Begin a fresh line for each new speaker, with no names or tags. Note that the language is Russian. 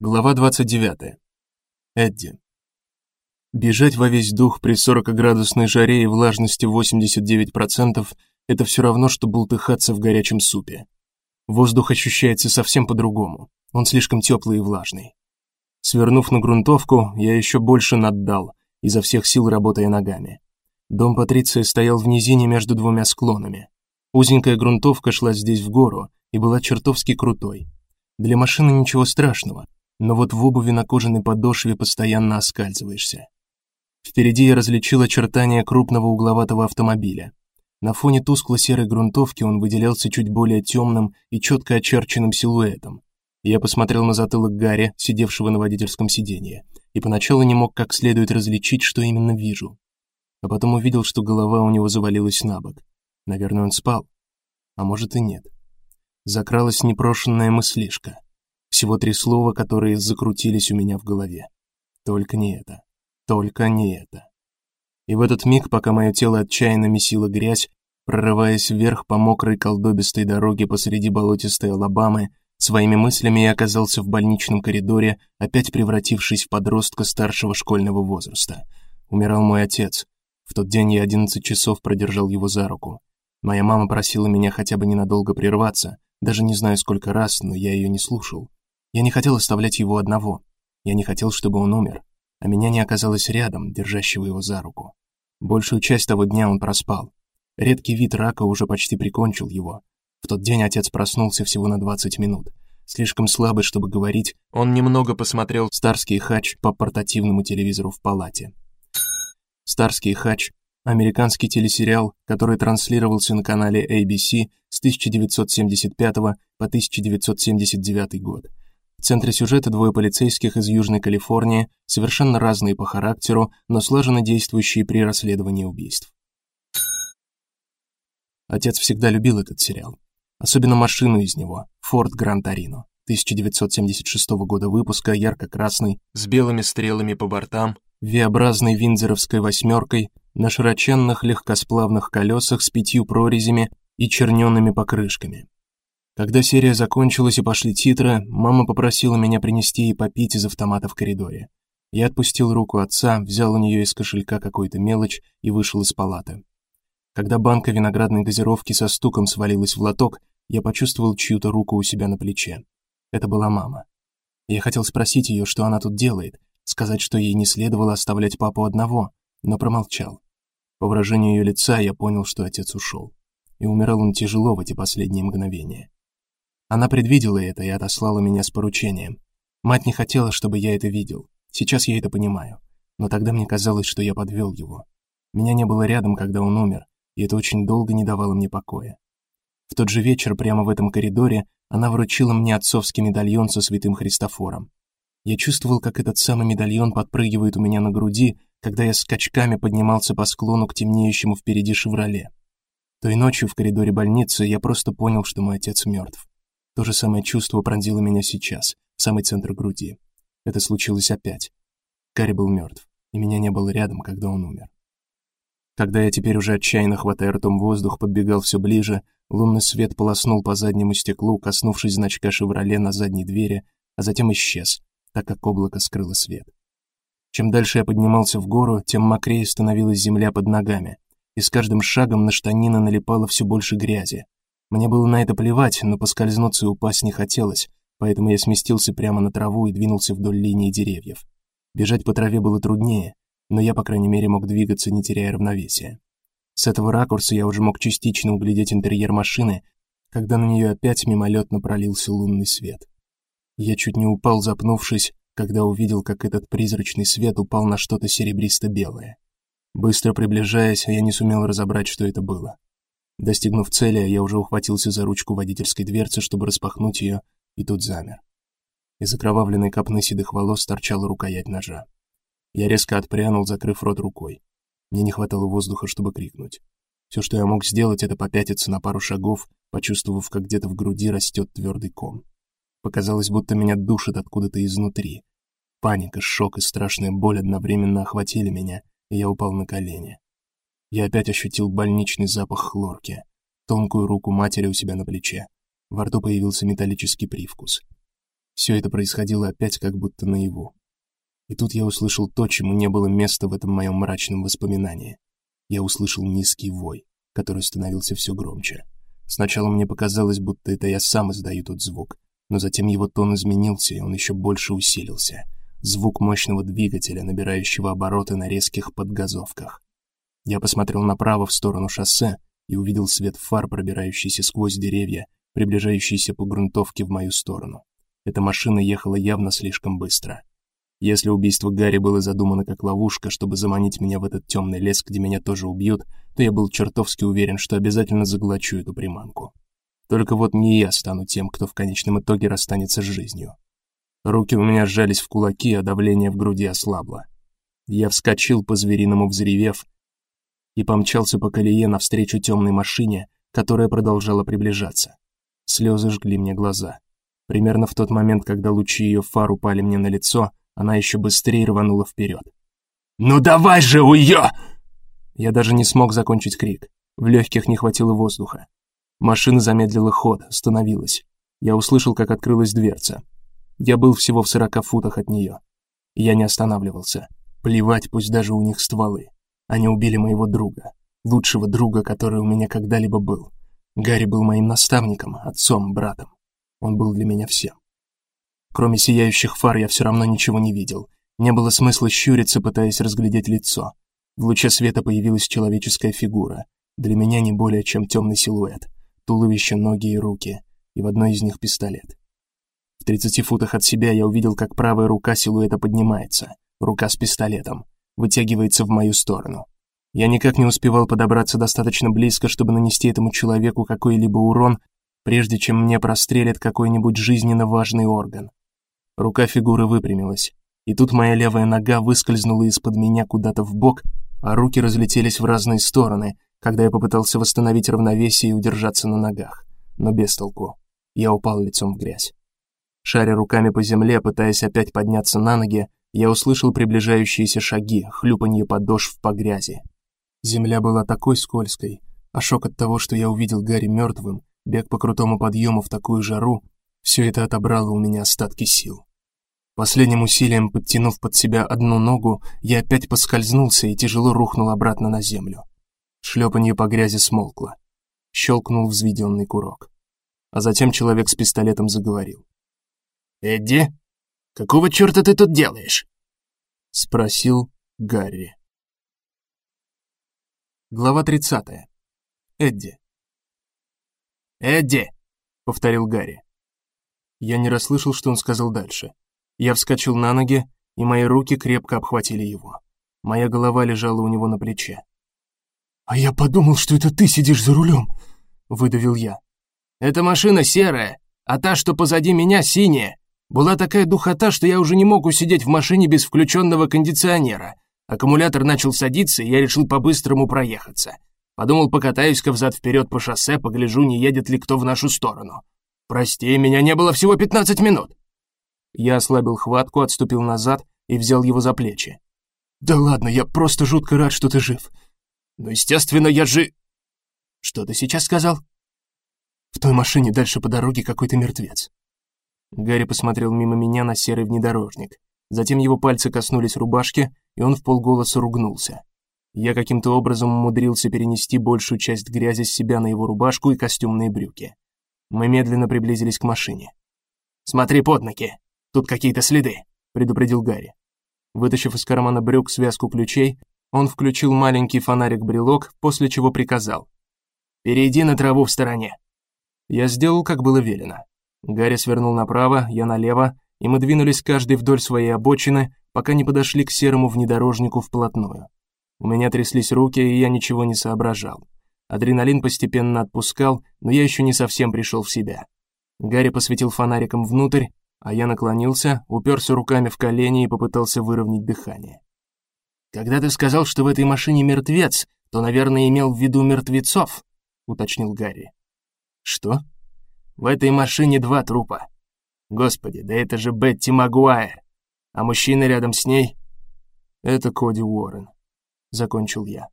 Глава 29. Эдди. Бежать во весь дух при 40-градусной жаре и влажности 89% это все равно что бултыхаться в горячем супе. Воздух ощущается совсем по-другому. Он слишком теплый и влажный. Свернув на грунтовку, я еще больше наддал, изо всех сил работая ногами. Дом Патриции стоял в низине между двумя склонами. Узенькая грунтовка шла здесь в гору и была чертовски крутой. Для машины ничего страшного, но вот в обуви на кожаной подошве постоянно оскальзываешься. Впереди я различил очертания крупного угловатого автомобиля. На фоне тускло-серой грунтовки он выделялся чуть более темным и четко очерченным силуэтом. Я посмотрел на затылок Гарри, сидевшего на водительском сиденье, и поначалу не мог как следует различить, что именно вижу. А потом увидел, что голова у него завалилась на бок. Наверное, он спал. А может и нет. Закралась непрошенная мыслишка. Всего три слова, которые закрутились у меня в голове. Только не это. Только не это. И в этот миг, пока мое тело отчаянно месило грязь, прорываясь вверх по мокрой колдобистой дороге посреди болотистой Алабамы, своими мыслями я оказался в больничном коридоре, опять превратившись в подростка старшего школьного возраста. Умирал мой отец. В тот день я 11 часов продержал его за руку. Моя мама просила меня хотя бы ненадолго прерваться, даже не знаю сколько раз, но я ее не слушал. Я не хотел оставлять его одного. Я не хотел, чтобы он умер, а меня не оказалось рядом, держащего его за руку. Большую часть того дня он проспал. Редкий вид рака уже почти прикончил его. В тот день отец проснулся всего на 20 минут. Слишком слабый, чтобы говорить, он немного посмотрел Старский хач по портативному телевизору в палате. Старский хач американский телесериал, который транслировался на канале ABC с 1975 по 1979 год. В центре сюжета двое полицейских из Южной Калифорнии, совершенно разные по характеру, но слаженно действующие при расследовании убийств. Отец всегда любил этот сериал, особенно машину из него, Ford Grand Torino 1976 года выпуска, ярко-красный, с белыми стрелами по бортам, V-образной виндзоровской восьмеркой, на широченных легкосплавных колесах с пятью прорезями и чернёными покрышками. Когда серия закончилась и пошли титры, мама попросила меня принести ей попить из автомата в коридоре. Я отпустил руку отца, взял у нее из кошелька какую-то мелочь и вышел из палаты. Когда банка виноградной газировки со стуком свалилась в лоток, я почувствовал чью-то руку у себя на плече. Это была мама. Я хотел спросить ее, что она тут делает, сказать, что ей не следовало оставлять папу одного, но промолчал. По выражению ее лица я понял, что отец ушел, и умирал он тяжело в эти последние мгновения. Она предвидела это и отослала меня с поручением. Мать не хотела, чтобы я это видел. Сейчас я это понимаю. Но тогда мне казалось, что я подвел его. Меня не было рядом, когда он умер, и это очень долго не давало мне покоя. В тот же вечер прямо в этом коридоре она вручила мне отцовский медальон со святым Христофором. Я чувствовал, как этот самый медальон подпрыгивает у меня на груди, когда я скачками поднимался по склону к темнеющему впереди «Шевроле». Той ночью в коридоре больницы я просто понял, что мой отец мертв. То же самое чувство пронзило меня сейчас, в самый центр груди. Это случилось опять. Кари был мертв, и меня не было рядом, когда он умер. Когда я теперь уже отчаянно хватая ртом воздух, подбегал все ближе, лунный свет полоснул по заднему стеклу, коснувшись значка «Шевроле» на задней двери, а затем исчез, так как облако скрыло свет. Чем дальше я поднимался в гору, тем мокрее становилась земля под ногами, и с каждым шагом на штанины налипало все больше грязи, мне было на это плевать, но поскользнуться и упасть не хотелось, поэтому я сместился прямо на траву и двинулся вдоль линии деревьев. Бежать по траве было труднее, но я, по крайней мере, мог двигаться, не теряя равновесия. С этого ракурса я уже мог частично углядеть интерьер машины, когда на нее опять мимолетно пролился лунный свет. Я чуть не упал, запнувшись, когда увидел, как этот призрачный свет упал на что-то серебристо-белое. Быстро приближаясь, я не сумел разобрать, что это было. Достигнув цели, я уже ухватился за ручку водительской дверцы, чтобы распахнуть ее, и тут замер. Из окровавленной копны седых волос торчала рукоять ножа. Я резко отпрянул, закрыв рот рукой. Мне не хватало воздуха, чтобы крикнуть. Все, что я мог сделать, это попятиться на пару шагов, почувствовав, как где-то в груди растет твердый ком. Показалось, будто меня душит откуда-то изнутри. Паника, шок и страшная боль одновременно охватили меня, и я упал на колени. Я опять ощутил больничный запах хлорки, тонкую руку матери у себя на плече. Во рту появился металлический привкус. Все это происходило опять как будто наяву. И тут я услышал то, чему не было места в этом моем мрачном воспоминании. Я услышал низкий вой, который становился все громче. Сначала мне показалось, будто это я сам издаю тот звук, но затем его тон изменился, и он еще больше усилился. Звук мощного двигателя, набирающего обороты на резких подгазовках. Я посмотрел направо в сторону шоссе и увидел свет фар, пробирающийся сквозь деревья, приближающийся по грунтовке в мою сторону. Эта машина ехала явно слишком быстро. Если убийство Гарри было задумано как ловушка, чтобы заманить меня в этот темный лес, где меня тоже убьют, то я был чертовски уверен, что обязательно заглочу эту приманку. Только вот не я стану тем, кто в конечном итоге расстанется с жизнью. Руки у меня сжались в кулаки, а давление в груди ослабло. Я вскочил по-звериному взревев и помчался по колее навстречу темной машине, которая продолжала приближаться. Слезы жгли мне глаза. Примерно в тот момент, когда лучи ее фар упали мне на лицо, она еще быстрее рванула вперед. «Ну давай же, уё!» Я даже не смог закончить крик. В легких не хватило воздуха. Машина замедлила ход, остановилась. Я услышал, как открылась дверца. Я был всего в сорока футах от нее. Я не останавливался. Плевать, пусть даже у них стволы. Они убили моего друга, лучшего друга, который у меня когда-либо был. Гарри был моим наставником, отцом, братом. Он был для меня всем. Кроме сияющих фар я все равно ничего не видел. Не было смысла щуриться, пытаясь разглядеть лицо. В луче света появилась человеческая фигура. Для меня не более чем темный силуэт. Туловище, ноги и руки. И в одной из них пистолет. В 30 футах от себя я увидел, как правая рука силуэта поднимается. Рука с пистолетом. Вытягивается в мою сторону. Я никак не успевал подобраться достаточно близко, чтобы нанести этому человеку какой-либо урон, прежде чем мне прострелят какой-нибудь жизненно важный орган. Рука фигуры выпрямилась, и тут моя левая нога выскользнула из-под меня куда-то в бок, а руки разлетелись в разные стороны, когда я попытался восстановить равновесие и удержаться на ногах, но без толку. Я упал лицом в грязь. Шаря руками по земле, пытаясь опять подняться на ноги, я услышал приближающиеся шаги, хлюпанье подошв по грязи. Земля была такой скользкой, а шок от того, что я увидел Гарри мертвым, бег по крутому подъему в такую жару, все это отобрало у меня остатки сил. Последним усилием подтянув под себя одну ногу, я опять поскользнулся и тяжело рухнул обратно на землю. Шлепанье по грязи смолкло. Щелкнул взведенный курок. А затем человек с пистолетом заговорил. «Эдди, какого черта ты тут делаешь?» — спросил Гарри. Глава 30. Эдди. «Эдди!» — повторил Гарри. Я не расслышал, что он сказал дальше. Я вскочил на ноги, и мои руки крепко обхватили его. Моя голова лежала у него на плече. «А я подумал, что это ты сидишь за рулем», — выдавил я. «Эта машина серая, а та, что позади меня, синяя. Была такая духота, что я уже не мог усидеть в машине без включенного кондиционера. Аккумулятор начал садиться, и я решил по-быстрому проехаться. Подумал, покатаюсь-ка взад-вперед по шоссе, погляжу, не едет ли кто в нашу сторону. Прости, меня не было всего 15 минут. Я ослабил хватку, отступил назад и взял его за плечи. «Да ладно, я просто жутко рад, что ты жив». «Ну, естественно, я же...» «Что ты сейчас сказал?» «В той машине дальше по дороге какой-то мертвец». Гарри посмотрел мимо меня на серый внедорожник. Затем его пальцы коснулись рубашки, и он в полголоса ругнулся. Я каким-то образом умудрился перенести большую часть грязи с себя на его рубашку и костюмные брюки. Мы медленно приблизились к машине. «Смотри под ноги!» Тут какие-то следы», — предупредил Гарри. Вытащив из кармана брюк связку ключей, он включил маленький фонарик-брелок, после чего приказал. «Перейди на траву в стороне». Я сделал, как было велено. Гарри свернул направо, я налево, и мы двинулись каждый вдоль своей обочины, пока не подошли к серому внедорожнику вплотную. У меня тряслись руки, и я ничего не соображал. Адреналин постепенно отпускал, но я еще не совсем пришел в себя. Гарри посветил фонариком внутрь, а я наклонился, уперся руками в колени и попытался выровнять дыхание. «Когда ты сказал, что в этой машине мертвец, то, наверное, имел в виду мертвецов», — уточнил Гарри. «Что?» «В этой машине два трупа. Господи, да это же Бетти Магуайр. А мужчина рядом с ней...» «Это Коди Уоррен», — закончил я.